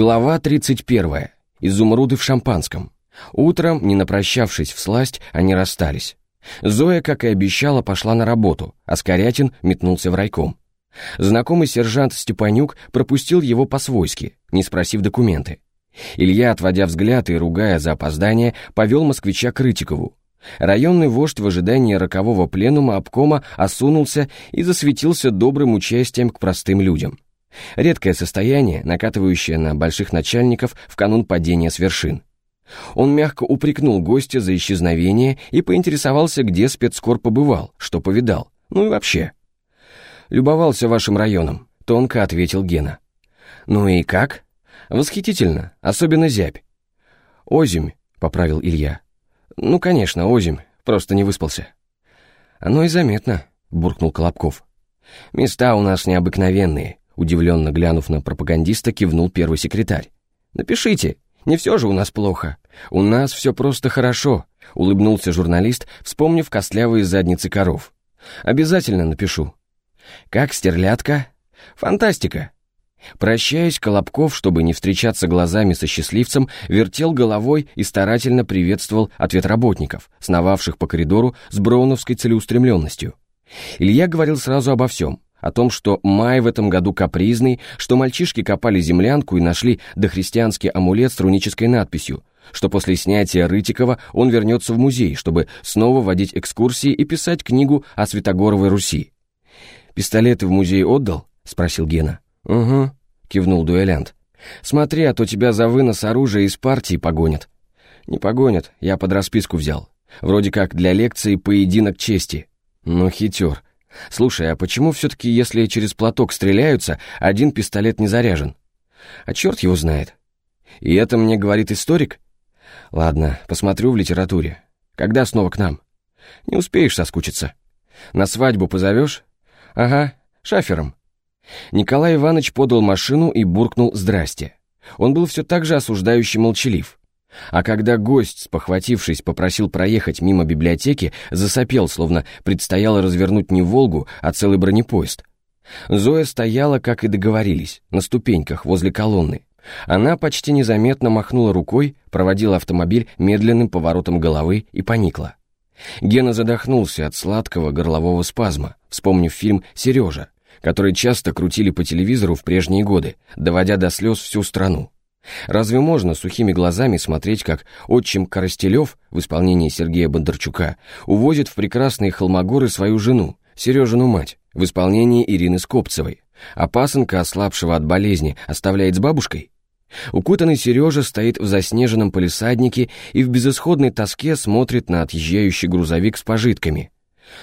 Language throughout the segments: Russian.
Глава 31. Изумруды в шампанском. Утром, не напрощавшись в сласть, они расстались. Зоя, как и обещала, пошла на работу, а Скорятин метнулся в райком. Знакомый сержант Степанюк пропустил его по-свойски, не спросив документы. Илья, отводя взгляд и ругая за опоздание, повел москвича к Рытикову. Районный вождь в ожидании рокового пленума обкома осунулся и засветился добрым участием к простым людям. Редкое состояние, накатывающее на больших начальников в канун падения с вершин. Он мягко упрекнул гостя за исчезновение и поинтересовался, где спецкор побывал, что повидал, ну и вообще. «Любовался вашим районом», — тонко ответил Гена. «Ну и как?» «Восхитительно, особенно зябь». «Озимь», — поправил Илья. «Ну, конечно, озимь, просто не выспался». «Оно и заметно», — буркнул Колобков. «Места у нас необыкновенные», — удивленно глянув на пропагандиста, кивнул первый секретарь. «Напишите, не все же у нас плохо. У нас все просто хорошо», — улыбнулся журналист, вспомнив костлявые задницы коров. «Обязательно напишу». «Как стерлядка?» «Фантастика!» Прощаясь, Колобков, чтобы не встречаться глазами со счастливцем, вертел головой и старательно приветствовал ответ работников, сновавших по коридору с броуновской целеустремленностью. Илья говорил сразу обо всем. О том, что май в этом году капризный, что мальчишки копали землянку и нашли дохристианский амулет с рунической надписью, что после снятия Рытикова он вернется в музей, чтобы снова водить экскурсии и писать книгу о Святогоровой Руси. «Пистолеты в музей отдал?» — спросил Гена. «Угу», — кивнул дуэлянт. «Смотри, а то тебя за вынос оружия из партии погонят». «Не погонят, я под расписку взял. Вроде как для лекции «Поединок чести». Ну, хитер. Слушай, а почему все-таки, если через платок стреляются, один пистолет не заряжен? А черт его знает. И это мне говорит историк? Ладно, посмотрю в литературе. Когда снова к нам? Не успеешь соскучиться. На свадьбу позовешь? Ага, шафером. Николай Иванович подал машину и буркнул «здрасте». Он был все так же осуждающий молчалив. А когда гость, спохватившись, попросил проехать мимо библиотеки, засопел, словно предстояло развернуть не «Волгу», а целый бронепоезд. Зоя стояла, как и договорились, на ступеньках возле колонны. Она почти незаметно махнула рукой, проводила автомобиль медленным поворотом головы и поникла. Гена задохнулся от сладкого горлового спазма, вспомнив фильм «Сережа», который часто крутили по телевизору в прежние годы, доводя до слез всю страну. Разве можно сухими глазами смотреть, как отчим Коростелев в исполнении Сергея Бондарчука увозит в прекрасные холмогоры свою жену, Сережину мать, в исполнении Ирины Скопцевой, а пасынка, ослабшего от болезни, оставляет с бабушкой? Укутанный Сережа стоит в заснеженном полисаднике и в безысходной тоске смотрит на отъезжающий грузовик с пожитками.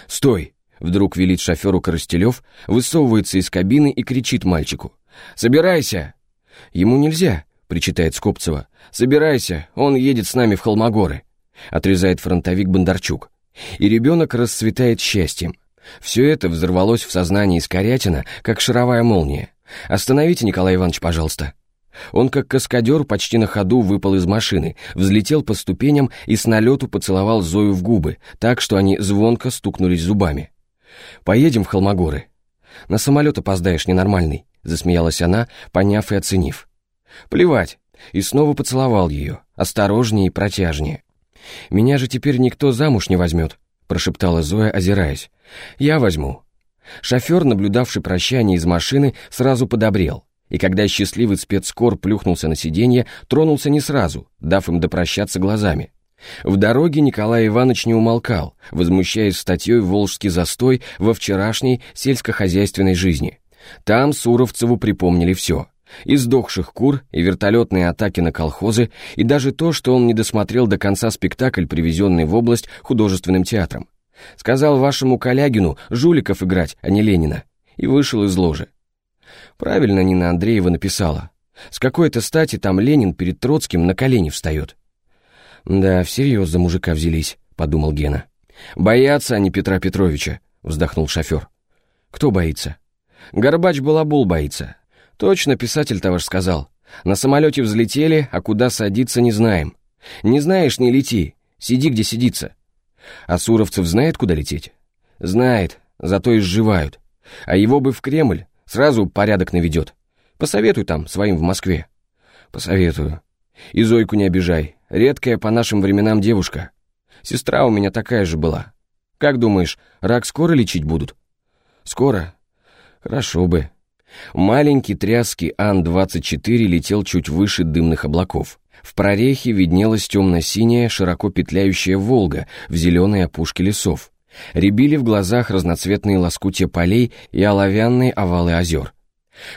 «Стой!» — вдруг велит шоферу Коростелев, высовывается из кабины и кричит мальчику. «Собирайся!» Ему нельзя, — причитает Скопцева. «Собирайся, он едет с нами в Холмогоры», — отрезает фронтовик Бондарчук. И ребенок расцветает счастьем. Все это взорвалось в сознании Скорятина, как шаровая молния. «Остановите, Николай Иванович, пожалуйста». Он, как каскадер, почти на ходу выпал из машины, взлетел по ступеням и с налету поцеловал Зою в губы, так что они звонко стукнулись зубами. «Поедем в Холмогоры». «На самолет опоздаешь, ненормальный», — засмеялась она, поняв и оценив. Плевать. И снова поцеловал ее, осторожнее и протяжнее. «Меня же теперь никто замуж не возьмет», — прошептала Зоя, озираясь. «Я возьму». Шофер, наблюдавший прощание из машины, сразу подобрел. И когда счастливый спецкор плюхнулся на сиденье, тронулся не сразу, дав им допрощаться глазами. В дороге Николай Иванович не умолкал, возмущаясь статьей «Волжский застой» во вчерашней сельскохозяйственной жизни. Там Суровцеву припомнили все — и сдохших кур, и вертолетные атаки на колхозы, и даже то, что он не досмотрел до конца спектакль, привезенный в область художественным театром. Сказал вашему Калягину жуликов играть, а не Ленина, и вышел из ложи. Правильно Нина Андреева написала. С какой-то стати там Ленин перед Троцким на колени встает. «Да, всерьез за мужика взялись», — подумал Гена. «Боятся они Петра Петровича», — вздохнул шофер. «Кто боится?» «Горбач-балабул боится. Точно писатель-то ваш сказал. На самолете взлетели, а куда садиться не знаем. Не знаешь, не лети. Сиди, где сидится. А Суровцев знает, куда лететь? Знает, зато изживают. А его бы в Кремль, сразу порядок наведет. Посоветуй там, своим в Москве. Посоветую. И Зойку не обижай. Редкая по нашим временам девушка. Сестра у меня такая же была. Как думаешь, рак скоро лечить будут? Скоро? Хорошо бы. Маленький тряский Ан-24 летел чуть выше дымных облаков. В прорехе виднелась темно-синяя, широко петляющая «Волга» в зеленой опушке лесов. Рябили в глазах разноцветные лоскутья полей и оловянные овалы озер.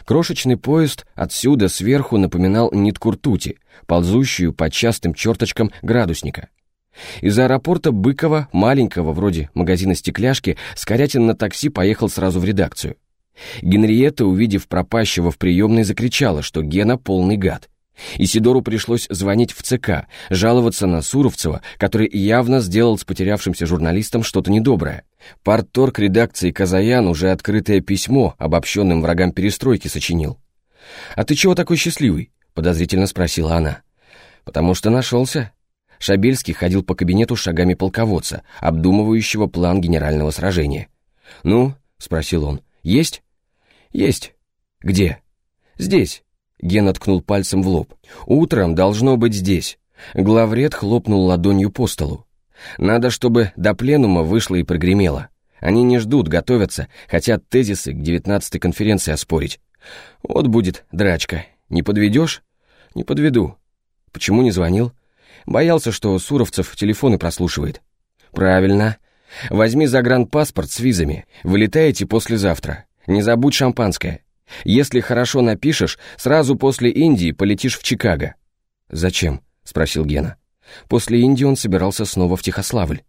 Крошечный поезд отсюда сверху напоминал нитку ртути, ползущую по частым черточкам градусника. Из аэропорта Быкова, маленького, вроде магазина стекляшки, Скорятин на такси поехал сразу в редакцию. Генриетта, увидев пропащего в приемной, закричала, что Гена полный гад. Исидору пришлось звонить в ЦК, жаловаться на Суровцева, который явно сделал с потерявшимся журналистом что-то недоброе. Партторг редакции Казаян уже открытое письмо обобщенным врагам перестройки сочинил. «А ты чего такой счастливый?» — подозрительно спросила она. «Потому что нашелся». Шабельский ходил по кабинету шагами полководца, обдумывающего план генерального сражения. «Ну?» — спросил он. «Есть?» «Есть». «Где?» «Здесь». Ген ткнул пальцем в лоб. «Утром должно быть здесь». Главред хлопнул ладонью по столу. «Надо, чтобы до пленума вышло и прогремело. Они не ждут, готовятся, хотят тезисы к девятнадцатой конференции оспорить. Вот будет драчка. Не подведешь?» «Не подведу». «Почему не звонил?» «Боялся, что Суровцев телефоны прослушивает». «Правильно. Возьми загранпаспорт с визами. Вылетаете послезавтра. Не забудь шампанское. Если хорошо напишешь, сразу после Индии полетишь в Чикаго». «Зачем?» — спросил Гена. После Индии он собирался снова в Тихославль.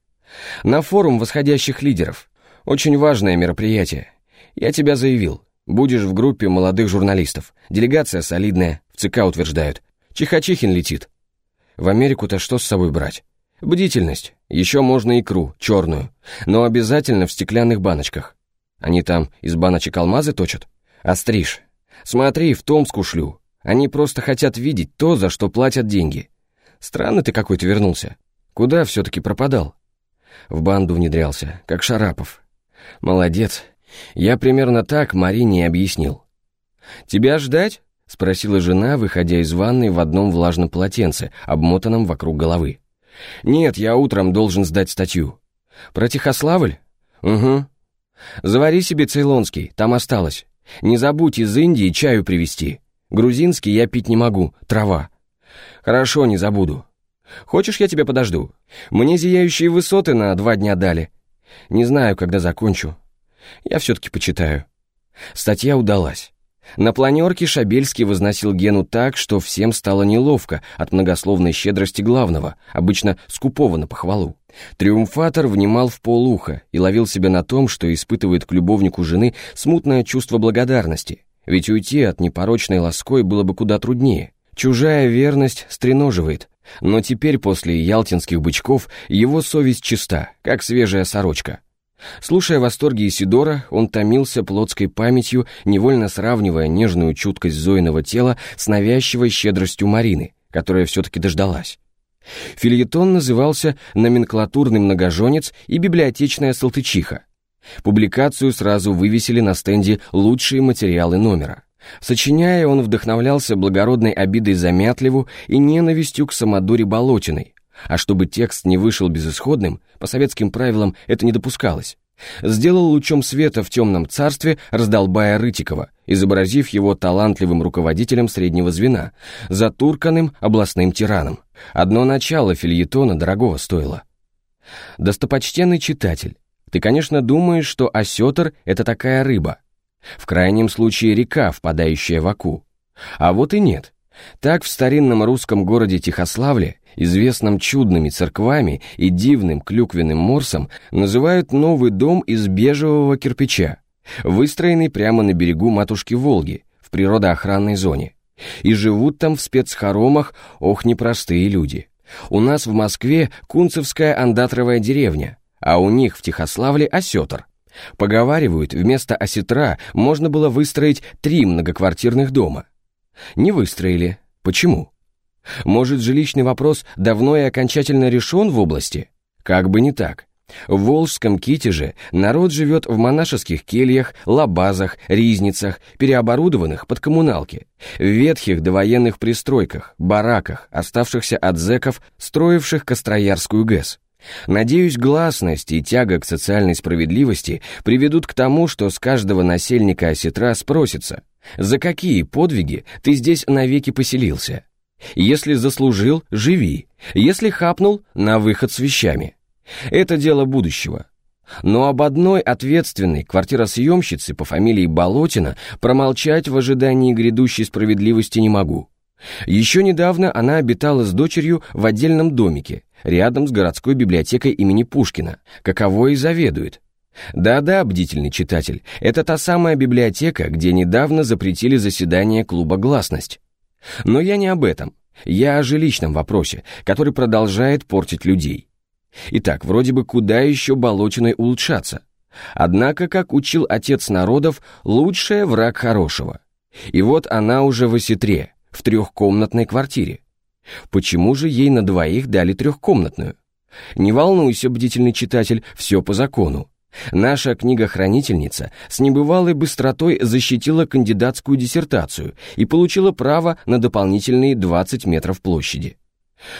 «На форум восходящих лидеров. Очень важное мероприятие. Я тебя заявил. Будешь в группе молодых журналистов. Делегация солидная, в ЦК утверждают. Чихачихин летит. В Америку-то что с собой брать? Бдительность. Еще можно икру, черную. Но обязательно в стеклянных баночках. Они там из баночек алмазы точат?» «Остриж, смотри, в Томск ушлю. Они просто хотят видеть то, за что платят деньги. Странно ты какой-то вернулся. Куда все-таки пропадал?» В банду внедрялся, как Шарапов. «Молодец. Я примерно так Марине объяснил». «Тебя ждать?» — спросила жена, выходя из ванной в одном влажном полотенце, обмотанном вокруг головы. «Нет, я утром должен сдать статью». «Про Тихославль?» «Угу». «Завари себе цейлонский, там осталось. Не забудь из Индии чаю привезти. Грузинский я пить не могу, трава. Хорошо, не забуду. Хочешь, я тебя подожду? Мне зияющие высоты на два дня дали. Не знаю, когда закончу. Я все-таки почитаю. Статья удалась. На планерке Шабельский возносил Гену так, что всем стало неловко от многословной щедрости главного, обычно скупого на похвалу. Триумфатор внимал в полуха и ловил себя на том, что испытывает к любовнику жены смутное чувство благодарности, ведь уйти от непорочной лаской было бы куда труднее. Чужая верность стреноживает, но теперь после ялтинских бычков его совесть чиста, как свежая сорочка. Слушая восторги Исидора, он томился плотской памятью, невольно сравнивая нежную чуткость Зоиного тела с навязчивой щедростью Марины, которая все-таки дождалась. Фильетон назывался «Номенклатурный многоженец» и «Библиотечная салтычиха». Публикацию сразу вывесили на стенде «Лучшие материалы номера». Сочиняя, он вдохновлялся благородной обидой за Мятлеву и ненавистью к Самодуре Болотиной, а чтобы текст не вышел безысходным, по советским правилам это не допускалось. Сделал лучом света в темном царстве раздолбая Рытикова, изобразив его талантливым руководителем среднего звена, затурканным областным тираном. Одно начало фильетона дорогого стоило. Достопочтенный читатель, ты, конечно, думаешь, что осетр — это такая рыба. В крайнем случае река, впадающая в Аку. А вот и нет. Так в старинном русском городе Тихославле известном чудными церквами и дивным клюквенным морсом, называют новый дом из бежевого кирпича, выстроенный прямо на берегу матушки Волги, в природоохранной зоне. И живут там в спецхоромах, ох, непростые люди. У нас в Москве Кунцевская андатровая деревня, а у них в Тихославле осетр. Поговаривают, вместо осетра можно было выстроить три многоквартирных дома. Не выстроили. Почему? Может, жилищный вопрос давно и окончательно решен в области? Как бы не так. В Волжском Ките народ живет в монашеских кельях, лабазах, ризницах, переоборудованных под коммуналки, в ветхих довоенных пристройках, бараках, оставшихся от зэков, строивших Костроярскую ГЭС. Надеюсь, гласность и тяга к социальной справедливости приведут к тому, что с каждого насельника осетра спросится, за какие подвиги ты здесь навеки поселился? Если заслужил, живи, если хапнул, на выход с вещами. Это дело будущего. Но об одной ответственной квартиросъемщице по фамилии Болотина промолчать в ожидании грядущей справедливости не могу. Еще недавно она обитала с дочерью в отдельном домике, рядом с городской библиотекой имени Пушкина, каково и заведует. Да-да, бдительный читатель, это та самая библиотека, где недавно запретили заседание клуба «Гласность». Но я не об этом, я о жилищном вопросе, который продолжает портить людей. Итак, вроде бы куда еще Болотиной улучшаться? Однако, как учил отец народов, лучшее враг хорошего. И вот она уже в осетре, в трехкомнатной квартире. Почему же ей на двоих дали трехкомнатную? Не волнуйся, бдительный читатель, все по закону. Наша книга-хранительница с небывалой быстротой защитила кандидатскую диссертацию и получила право на дополнительные 20 метров площади.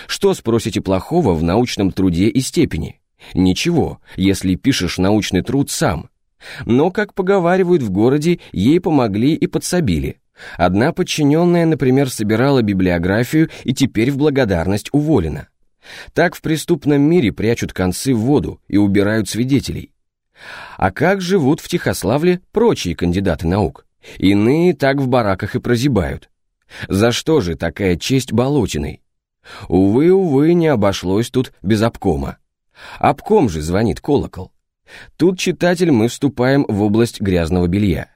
Что, спросите, плохого в научном труде и степени? Ничего, если пишешь научный труд сам. Но, как поговаривают в городе, ей помогли и подсобили. Одна подчиненная, например, собирала библиографию и теперь в благодарность уволена. Так в преступном мире прячут концы в воду и убирают свидетелей. А как живут в Тихославле прочие кандидаты наук? Иные так в бараках и прозябают. За что же такая честь Болотиной? Увы, увы, не обошлось тут без обкома. Обком же звонит колокол. Тут, читатель, мы вступаем в область грязного белья.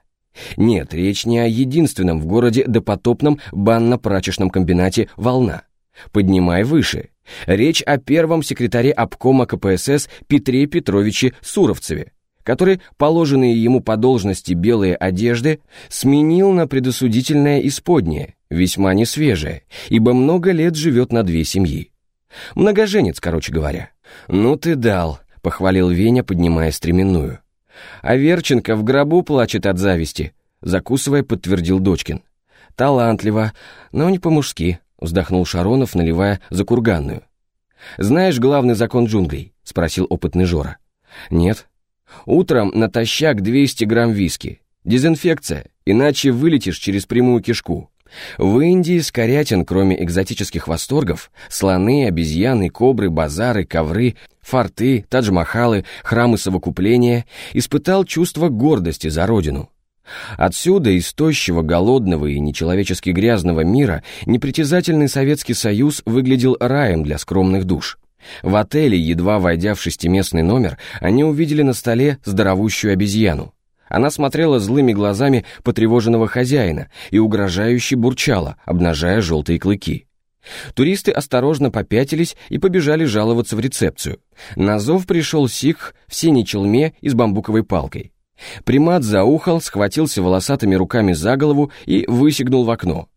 Нет, речь не о единственном в городе допотопном банно-прачечном комбинате «Волна». Поднимай выше. Речь о первом секретаре обкома КПСС Петре Петровиче Суровцеве, который положенные ему по должности белые одежды сменил на предосудительное исподнее, весьма несвежее, ибо много лет живет на две семьи. Многоженец, короче говоря. «Ну ты дал», — похвалил Веня, поднимая стременную. «А Верченко в гробу плачет от зависти», — закусывая, подтвердил Дочкин. «Талантливо, но не по-мужски», — вздохнул Шаронов, наливая за курганную. «Знаешь главный закон джунглей?» — спросил опытный Жора. «Нет», Утром натощак 200 грамм виски. Дезинфекция, иначе вылетишь через прямую кишку. В Индии скорятин, кроме экзотических восторгов, слоны, обезьяны, кобры, базары, ковры, форты, тадж-махалы, храмы совокупления, испытал чувство гордости за родину. Отсюда из тощего, голодного и нечеловечески грязного мира непритязательный Советский Союз выглядел раем для скромных душ. В отеле, едва войдя в шестиместный номер, они увидели на столе здоровущую обезьяну. Она смотрела злыми глазами потревоженного хозяина и угрожающе бурчала, обнажая желтые клыки. Туристы осторожно попятились и побежали жаловаться в рецепцию. На зов пришел сикх в синей челме и с бамбуковой палкой. Примат заухал, схватился волосатыми руками за голову и высигнул в окно.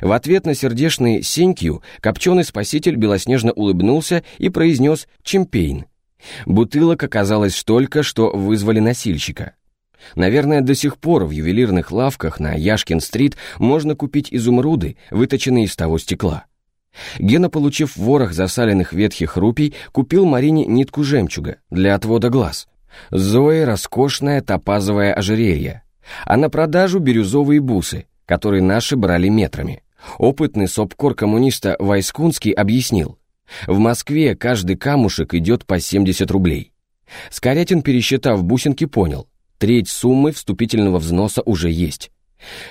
В ответ на сердечный «сенькью» копченый спаситель белоснежно улыбнулся и произнес «чемпейн». Бутылок оказалось столько, что вызвали носильщика. Наверное, до сих пор в ювелирных лавках на Яшкин-стрит можно купить изумруды, выточенные из того стекла. Гена, получив ворох засаленных ветхих рупий, купил Марине нитку жемчуга для отвода глаз. Зое роскошное топазовое ожерелье, а на продажу бирюзовые бусы, который наши брали метрами. Опытный сопкор коммуниста Вайскунский объяснил, в Москве каждый камушек идет по 70 рублей. Скорятин, пересчитав бусинки, понял, треть суммы вступительного взноса уже есть.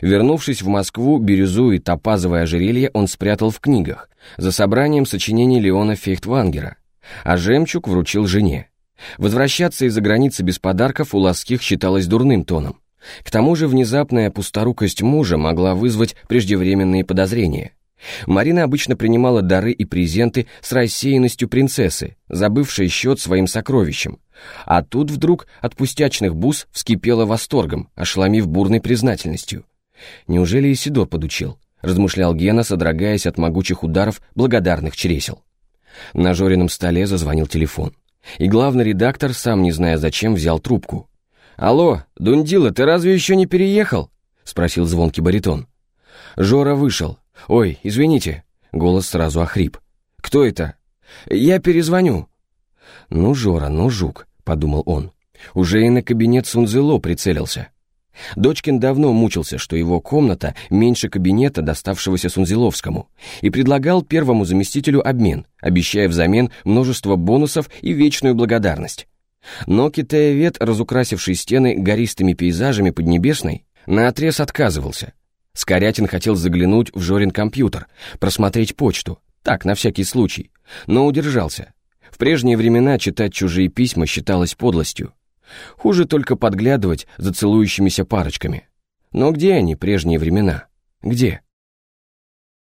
Вернувшись в Москву, бирюзу и топазовое ожерелье он спрятал в книгах, за собранием сочинений Леона Фейхтвангера, а жемчуг вручил жене. Возвращаться из-за границы без подарков у Ласких считалось дурным тоном. К тому же внезапная пусторукость мужа могла вызвать преждевременные подозрения. Марина обычно принимала дары и презенты с рассеянностью принцессы, забывшей счет своим сокровищам. А тут вдруг от пустячных бус вскипела восторгом, ошеломив бурной признательностью. Неужели Исидор подучил? размышлял Гена, содрогаясь от могучих ударов благодарных чресел. На Жорином столе зазвонил телефон. И главный редактор, сам не зная зачем, взял трубку. «Алло, Дундила, ты разве еще не переехал?» — спросил звонкий баритон. Жора вышел. «Ой, извините». Голос сразу охрип. «Кто это?» «Я перезвоню». «Ну, Жора, ну, жук», — подумал он. Уже и на кабинет Сунзело прицелился. Дочкин давно мучился, что его комната меньше кабинета, доставшегося Сунзиловскому, и предлагал первому заместителю обмен, обещая взамен множество бонусов и вечную благодарность. Но китаевед, разукрасивший стены гористыми пейзажами Поднебесной, наотрез отказывался. Скорятин хотел заглянуть в Жорин компьютер, просмотреть почту, так, на всякий случай, но удержался. В прежние времена читать чужие письма считалось подлостью. Хуже только подглядывать за целующимися парочками. Но где они, прежние времена? Где?